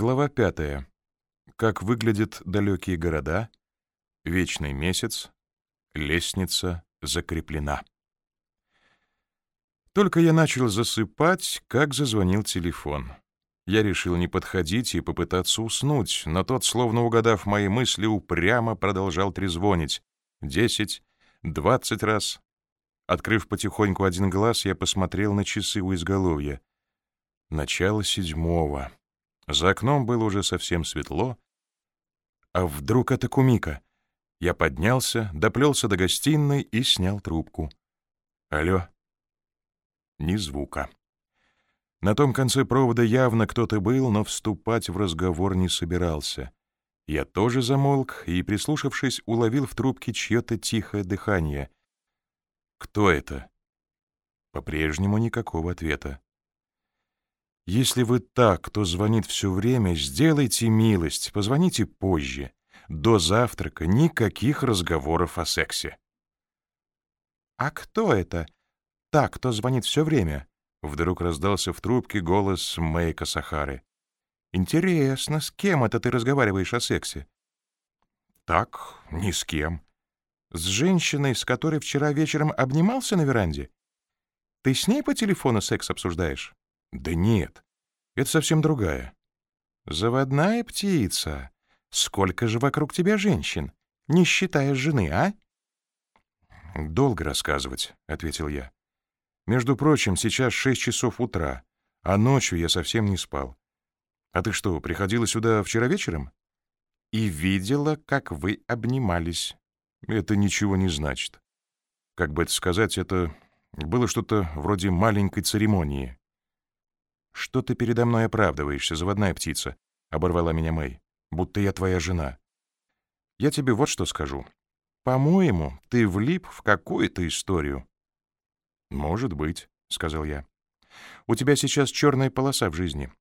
Глава пятая. Как выглядят далекие города, вечный месяц, лестница закреплена. Только я начал засыпать, как зазвонил телефон. Я решил не подходить и попытаться уснуть, но тот, словно угадав мои мысли, упрямо продолжал трезвонить. Десять, двадцать раз. Открыв потихоньку один глаз, я посмотрел на часы у изголовья. Начало седьмого. За окном было уже совсем светло. А вдруг это Кумика? Я поднялся, доплелся до гостиной и снял трубку. «Алло?» Ни звука. На том конце провода явно кто-то был, но вступать в разговор не собирался. Я тоже замолк и, прислушавшись, уловил в трубке чье-то тихое дыхание. «Кто это?» По-прежнему никакого ответа. Если вы так, кто звонит все время, сделайте милость, позвоните позже. До завтрака никаких разговоров о сексе. «А кто это? Так, кто звонит все время?» Вдруг раздался в трубке голос Мэйка Сахары. «Интересно, с кем это ты разговариваешь о сексе?» «Так, ни с кем. С женщиной, с которой вчера вечером обнимался на веранде? Ты с ней по телефону секс обсуждаешь?» «Да нет, это совсем другая». «Заводная птица. Сколько же вокруг тебя женщин, не считая жены, а?» «Долго рассказывать», — ответил я. «Между прочим, сейчас шесть часов утра, а ночью я совсем не спал. А ты что, приходила сюда вчера вечером?» «И видела, как вы обнимались». «Это ничего не значит. Как бы это сказать, это было что-то вроде маленькой церемонии». «Что ты передо мной оправдываешься, заводная птица?» — оборвала меня Мэй. «Будто я твоя жена. Я тебе вот что скажу. По-моему, ты влип в какую-то историю». «Может быть», — сказал я. «У тебя сейчас черная полоса в жизни.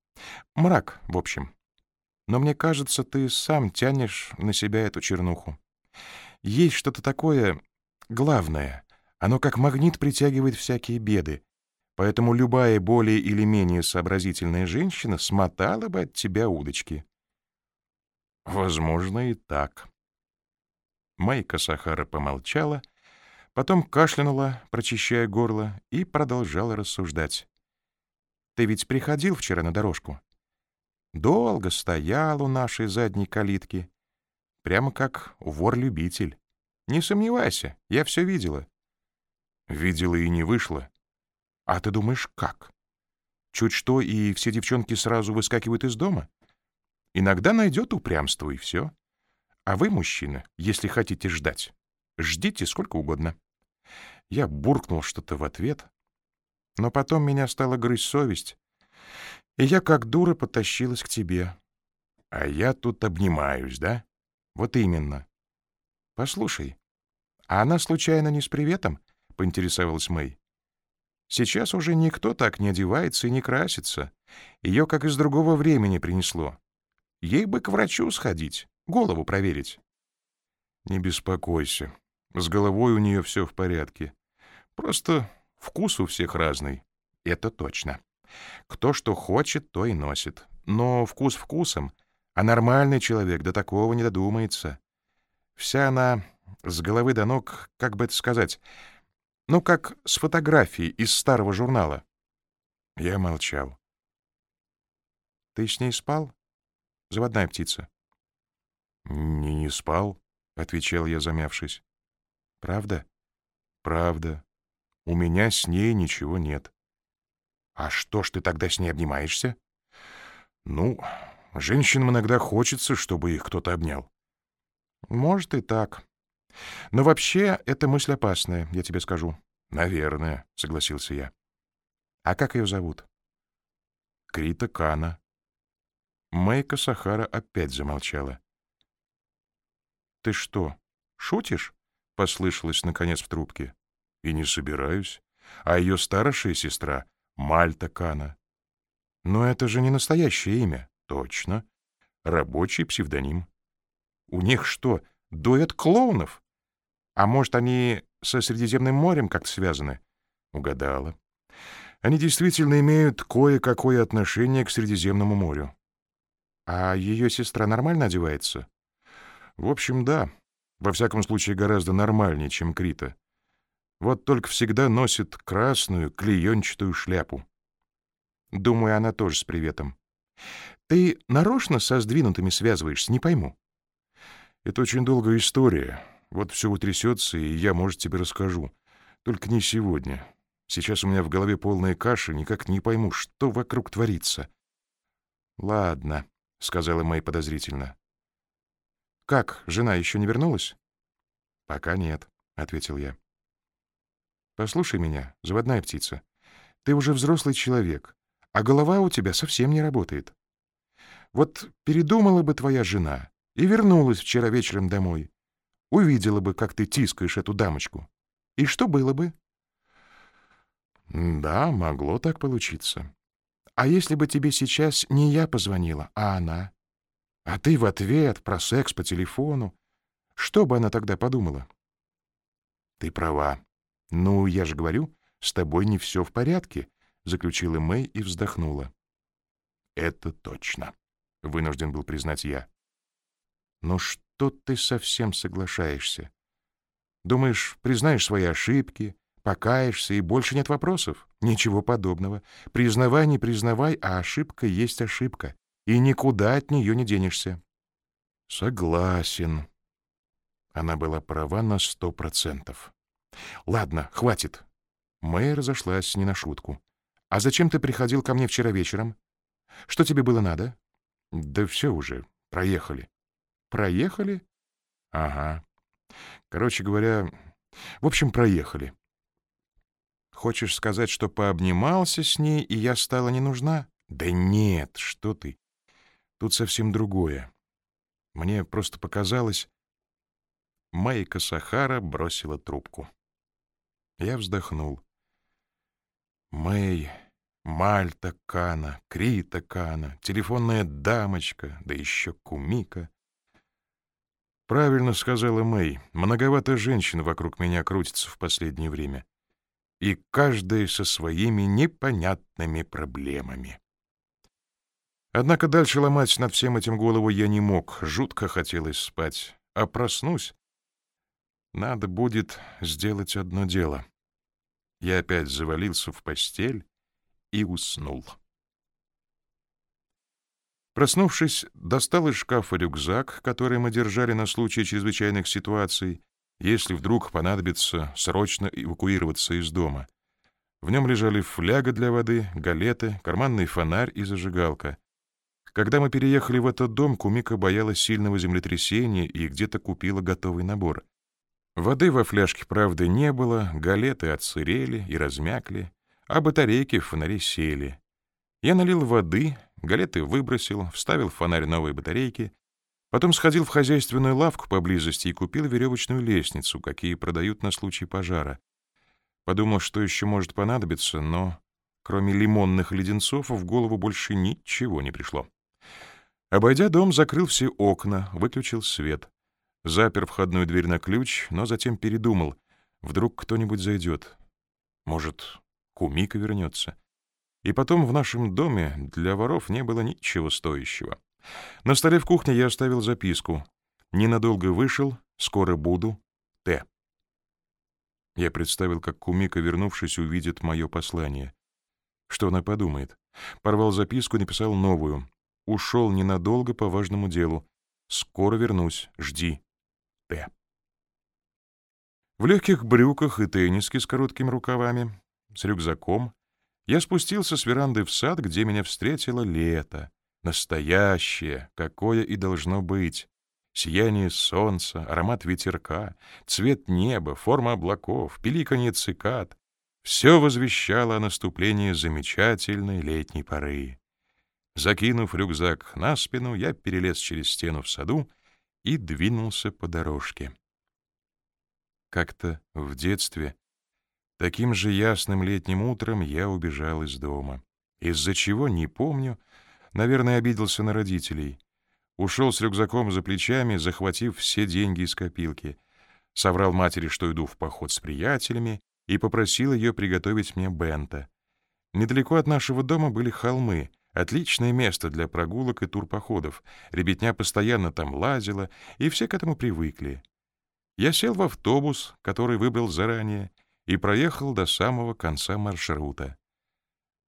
Мрак, в общем. Но мне кажется, ты сам тянешь на себя эту чернуху. Есть что-то такое главное. Оно как магнит притягивает всякие беды. Поэтому любая более или менее сообразительная женщина смотала бы от тебя удочки. Возможно, и так. Майка Сахара помолчала, потом кашлянула, прочищая горло, и продолжала рассуждать. «Ты ведь приходил вчера на дорожку? Долго стоял у нашей задней калитки, прямо как вор-любитель. Не сомневайся, я все видела». «Видела и не вышла», а ты думаешь, как? Чуть что, и все девчонки сразу выскакивают из дома? Иногда найдет упрямство, и все. А вы, мужчина, если хотите ждать, ждите сколько угодно. Я буркнул что-то в ответ, но потом меня стала грызть совесть, и я как дура потащилась к тебе. А я тут обнимаюсь, да? Вот именно. Послушай, а она случайно не с приветом? — поинтересовалась Мэй. Сейчас уже никто так не одевается и не красится. Ее как из другого времени принесло. Ей бы к врачу сходить, голову проверить. Не беспокойся. С головой у нее все в порядке. Просто вкус у всех разный. Это точно. Кто что хочет, то и носит. Но вкус вкусом, а нормальный человек до такого не додумается. Вся она с головы до ног, как бы это сказать, ну, как с фотографией из старого журнала. Я молчал. «Ты с ней спал, заводная птица?» «Не, не спал», — отвечал я, замявшись. «Правда?» «Правда. У меня с ней ничего нет». «А что ж ты тогда с ней обнимаешься?» «Ну, женщинам иногда хочется, чтобы их кто-то обнял». «Может и так. Но вообще эта мысль опасная, я тебе скажу. Наверное, согласился я. А как ее зовут? Крита Кана. Майка Сахара опять замолчала. Ты что, шутишь? послышалось наконец в трубке. И не собираюсь. А ее старшая сестра Мальта Кана. Но это же не настоящее имя. Точно. Рабочий псевдоним. У них что, дуэт клоунов? А может, они со Средиземным морем как-то связаны? Угадала. Они действительно имеют кое-какое отношение к Средиземному морю. А ее сестра нормально одевается? В общем, да. Во всяком случае, гораздо нормальнее, чем Крита. Вот только всегда носит красную клеенчатую шляпу. Думаю, она тоже с приветом. Ты нарочно со сдвинутыми связываешься, не пойму. Это очень долгая история. Вот все утрясется, и я, может, тебе расскажу. Только не сегодня. Сейчас у меня в голове полная каша, никак не пойму, что вокруг творится. Ладно, — сказала Мэй подозрительно. «Как, жена еще не вернулась?» «Пока нет», — ответил я. «Послушай меня, заводная птица. Ты уже взрослый человек, а голова у тебя совсем не работает. Вот передумала бы твоя жена и вернулась вчера вечером домой, увидела бы, как ты тискаешь эту дамочку. И что было бы?» «Да, могло так получиться. А если бы тебе сейчас не я позвонила, а она? А ты в ответ про секс по телефону. Что бы она тогда подумала? Ты права. Ну, я же говорю, с тобой не все в порядке, заключила Мэй и вздохнула. Это точно, вынужден был признать я. Но что ты совсем соглашаешься? Думаешь, признаешь свои ошибки, покаешься, и больше нет вопросов. Ничего подобного. Признавай, не признавай, а ошибка есть ошибка, и никуда от нее не денешься. Согласен. Она была права на сто процентов. Ладно, хватит. Мэй разошлась не на шутку. А зачем ты приходил ко мне вчера вечером? Что тебе было надо? Да все уже, проехали. Проехали? Ага. Короче говоря, в общем, проехали. Хочешь сказать, что пообнимался с ней, и я стала не нужна? Да нет, что ты. Тут совсем другое. Мне просто показалось... Майка Сахара бросила трубку. Я вздохнул. Мэй, Мальта Кана, Крита Кана, телефонная дамочка, да еще Кумика. Правильно сказала Мэй, многовато женщин вокруг меня крутится в последнее время и каждая со своими непонятными проблемами. Однако дальше ломать над всем этим голову я не мог, жутко хотелось спать, а проснусь. Надо будет сделать одно дело. Я опять завалился в постель и уснул. Проснувшись, достал из шкафа рюкзак, который мы держали на случай чрезвычайных ситуаций, если вдруг понадобится срочно эвакуироваться из дома. В нем лежали фляга для воды, галеты, карманный фонарь и зажигалка. Когда мы переехали в этот дом, Кумика боялась сильного землетрясения и где-то купила готовый набор. Воды во фляжке, правда, не было, галеты отсырели и размякли, а батарейки в фонаре сели. Я налил воды, галеты выбросил, вставил в фонарь новые батарейки, Потом сходил в хозяйственную лавку поблизости и купил веревочную лестницу, какие продают на случай пожара. Подумал, что еще может понадобиться, но кроме лимонных леденцов в голову больше ничего не пришло. Обойдя дом, закрыл все окна, выключил свет. Запер входную дверь на ключ, но затем передумал. Вдруг кто-нибудь зайдет. Может, Кумика вернется. И потом в нашем доме для воров не было ничего стоящего. На столе в кухне я оставил записку. Ненадолго вышел, скоро буду. Т. Я представил, как Кумика, вернувшись, увидит мое послание. Что она подумает? Порвал записку, написал новую. Ушел ненадолго по важному делу. Скоро вернусь. Жди. Т. В легких брюках и тенниске с короткими рукавами, с рюкзаком, я спустился с веранды в сад, где меня встретило лето. Настоящее, какое и должно быть. Сияние солнца, аромат ветерка, цвет неба, форма облаков, пиликанье цикад — все возвещало о наступлении замечательной летней поры. Закинув рюкзак на спину, я перелез через стену в саду и двинулся по дорожке. Как-то в детстве, таким же ясным летним утром я убежал из дома. Из-за чего, не помню, — Наверное, обиделся на родителей. Ушел с рюкзаком за плечами, захватив все деньги из копилки. Соврал матери, что иду в поход с приятелями, и попросил ее приготовить мне бента. Недалеко от нашего дома были холмы, Отличное место для прогулок и турпоходов. Ребятня постоянно там лазила, и все к этому привыкли. Я сел в автобус, который выбрал заранее, и проехал до самого конца маршрута.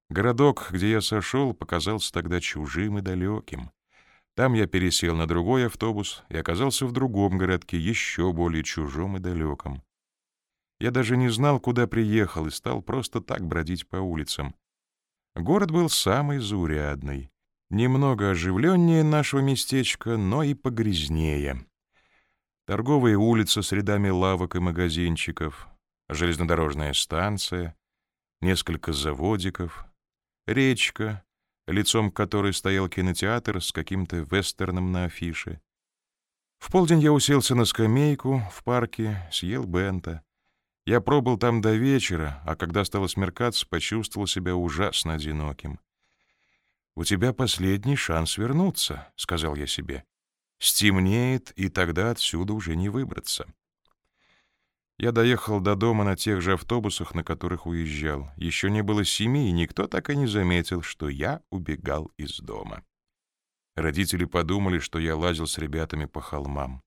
Городок, где я сошел, показался тогда чужим и далеким. Там я пересел на другой автобус и оказался в другом городке, еще более чужом и далеком. Я даже не знал, куда приехал, и стал просто так бродить по улицам. Город был самый заурядный. Немного оживленнее нашего местечка, но и погрязнее. Торговые улицы с рядами лавок и магазинчиков, железнодорожная станция, несколько заводиков, речка, лицом которой стоял кинотеатр с каким-то вестерном на афише. В полдень я уселся на скамейку в парке, съел бента. Я пробыл там до вечера, а когда стало смеркаться, почувствовал себя ужасно одиноким. «У тебя последний шанс вернуться», — сказал я себе. «Стемнеет, и тогда отсюда уже не выбраться». Я доехал до дома на тех же автобусах, на которых уезжал. Еще не было семи, и никто так и не заметил, что я убегал из дома. Родители подумали, что я лазил с ребятами по холмам.